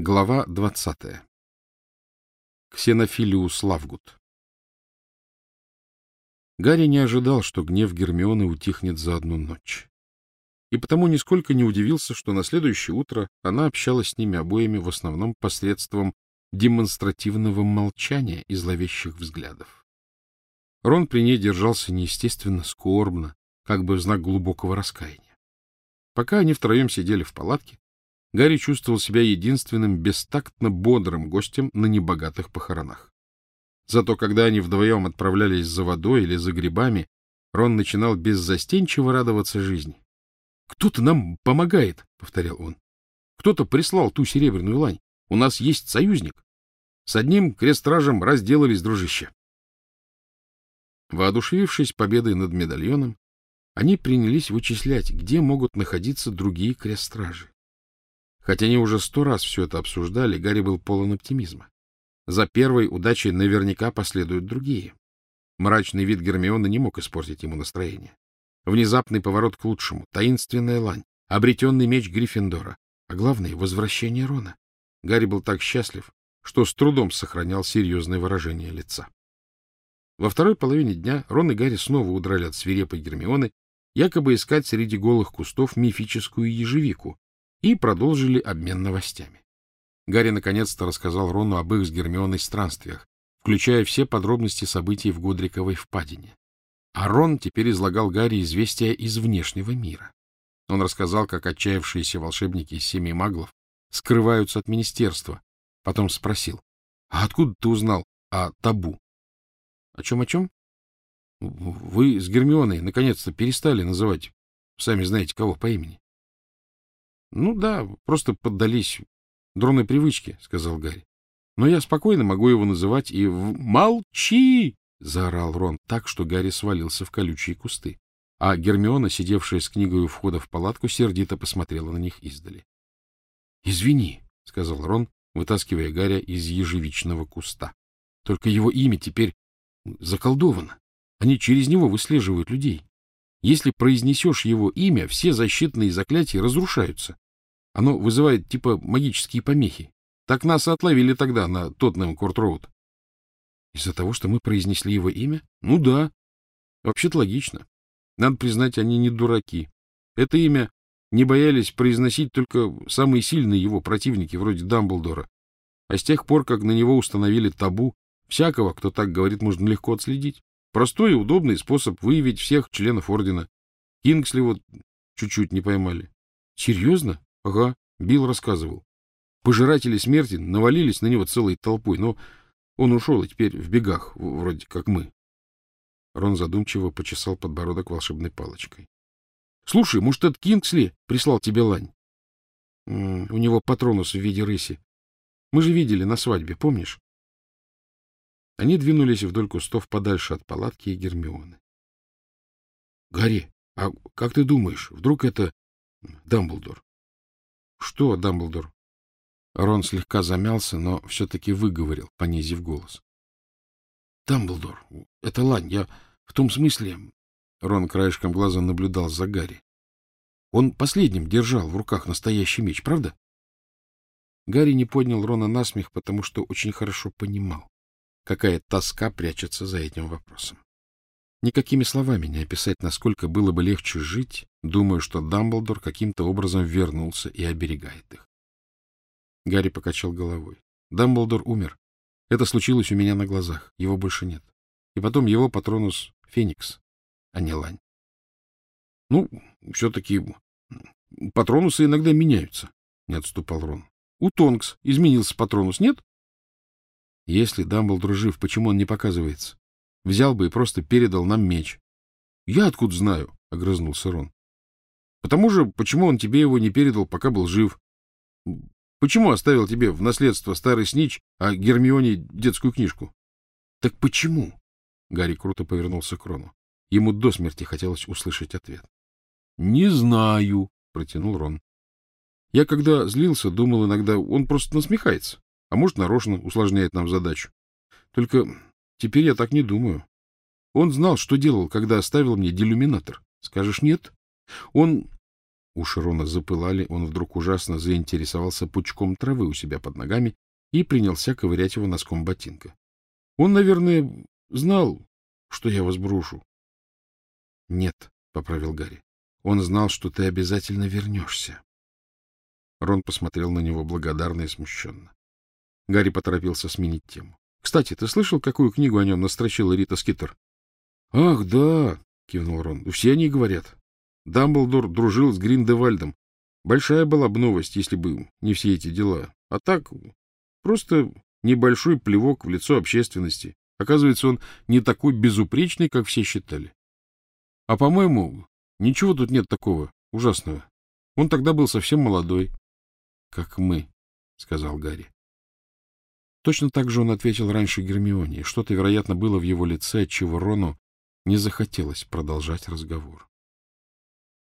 Глава двадцатая. Ксенофилиус Лавгуд. Гарри не ожидал, что гнев Гермионы утихнет за одну ночь. И потому нисколько не удивился, что на следующее утро она общалась с ними обоими в основном посредством демонстративного молчания и зловещих взглядов. Рон при ней держался неестественно скорбно, как бы в знак глубокого раскаяния. Пока они втроем сидели в палатке, Гарри чувствовал себя единственным бестактно бодрым гостем на небогатых похоронах. Зато когда они вдвоем отправлялись за водой или за грибами, Рон начинал беззастенчиво радоваться жизни. — Кто-то нам помогает, — повторял он. — Кто-то прислал ту серебряную лань. У нас есть союзник. С одним крестражем разделались, дружище. Воодушевившись победой над медальоном, они принялись вычислять, где могут находиться другие крестражи. Хотя они уже сто раз все это обсуждали, Гарри был полон оптимизма. За первой удачей наверняка последуют другие. Мрачный вид Гермиона не мог испортить ему настроение. Внезапный поворот к лучшему, таинственная лань, обретенный меч Гриффиндора, а главное — возвращение Рона. Гарри был так счастлив, что с трудом сохранял серьезное выражение лица. Во второй половине дня Рон и Гарри снова удрали от свирепой Гермионы, якобы искать среди голых кустов мифическую ежевику, и продолжили обмен новостями. Гарри наконец-то рассказал Рону об их с Гермионой странствиях, включая все подробности событий в Годриковой впадине. А Рон теперь излагал Гарри известия из внешнего мира. Он рассказал, как отчаявшиеся волшебники из семи маглов скрываются от министерства. Потом спросил, а откуда ты узнал о табу? О чем, о чем? Вы с Гермионой наконец-то перестали называть, сами знаете кого, по имени. — Ну да, просто поддались дурной привычке, — сказал Гарри. — Но я спокойно могу его называть и... В... — Молчи! — заорал Рон так, что Гарри свалился в колючие кусты. А Гермиона, сидевшая с книгой у входа в палатку, сердито посмотрела на них издали. — Извини, — сказал Рон, вытаскивая Гарри из ежевичного куста. — Только его имя теперь заколдовано. Они через него выслеживают людей. Если произнесешь его имя, все защитные заклятия разрушаются. Оно вызывает типа магические помехи. Так нас отловили тогда на Тотнем Корт-Роуд. Из-за того, что мы произнесли его имя? Ну да. Вообще-то логично. Надо признать, они не дураки. Это имя не боялись произносить только самые сильные его противники, вроде Дамблдора. А с тех пор, как на него установили табу, всякого, кто так говорит, можно легко отследить. Простой и удобный способ выявить всех членов ордена. Кингсли вот чуть-чуть не поймали. Серьезно? Ага, Билл рассказывал. Пожиратели смерти навалились на него целой толпой, но он ушел и теперь в бегах, вроде как мы. Рон задумчиво почесал подбородок волшебной палочкой. — Слушай, может, этот Кингсли прислал тебе лань? — У него патронус в виде рыси. Мы же видели на свадьбе, помнишь? Они двинулись вдоль кустов подальше от палатки и Гермионы. — Гарри, а как ты думаешь, вдруг это Дамблдор? — Что, Дамблдор? Рон слегка замялся, но все-таки выговорил, понизив голос. — Дамблдор, это лань, я в том смысле... Рон краешком глаза наблюдал за Гарри. Он последним держал в руках настоящий меч, правда? Гарри не поднял Рона на смех, потому что очень хорошо понимал какая тоска прячется за этим вопросом. Никакими словами не описать, насколько было бы легче жить, думая, что Дамблдор каким-то образом вернулся и оберегает их. Гарри покачал головой. Дамблдор умер. Это случилось у меня на глазах. Его больше нет. И потом его патронус — Феникс, а не Лань. Ну, все-таки патронусы иногда меняются, — не отступал Рон. У Тонкс изменился патронус, нет? Если Дамблдор жив, почему он не показывается? Взял бы и просто передал нам меч. — Я откуда знаю? — огрызнулся Рон. — Потому же, почему он тебе его не передал, пока был жив? Почему оставил тебе в наследство старый снич, а Гермионе детскую книжку? — Так почему? Гарри круто повернулся к Рону. Ему до смерти хотелось услышать ответ. — Не знаю, — протянул Рон. Я, когда злился, думал иногда, он просто насмехается а может, нарочно усложняет нам задачу. Только теперь я так не думаю. Он знал, что делал, когда оставил мне делюминатор. Скажешь, нет? Он... Уши Рона запылали, он вдруг ужасно заинтересовался пучком травы у себя под ногами и принялся ковырять его носком ботинка. Он, наверное, знал, что я вас брошу. — Нет, — поправил Гарри. — Он знал, что ты обязательно вернешься. Рон посмотрел на него благодарно и смущенно. Гарри поторопился сменить тему. — Кстати, ты слышал, какую книгу о нем настрочила Рита Скиттер? — Ах, да, — кивнул Рон. — Все они говорят. Дамблдор дружил с Гриндевальдом. Большая была бы новость, если бы не все эти дела. А так, просто небольшой плевок в лицо общественности. Оказывается, он не такой безупречный, как все считали. А, по-моему, ничего тут нет такого ужасного. Он тогда был совсем молодой. — Как мы, — сказал Гарри. Точно так же он ответил раньше Гермионе. Что-то, вероятно, было в его лице, отчего Рону не захотелось продолжать разговор.